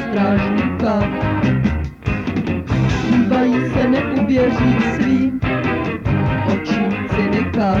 strážníka. Dívají se neuvěří svým očím cynika.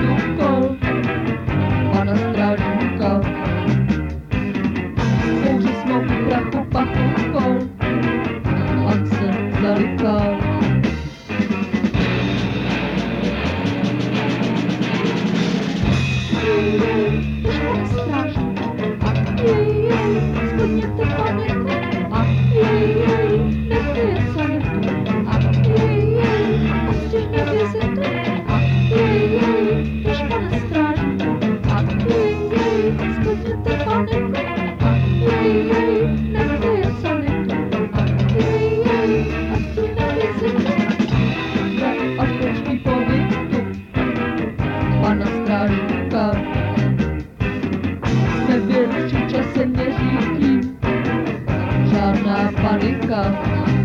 well.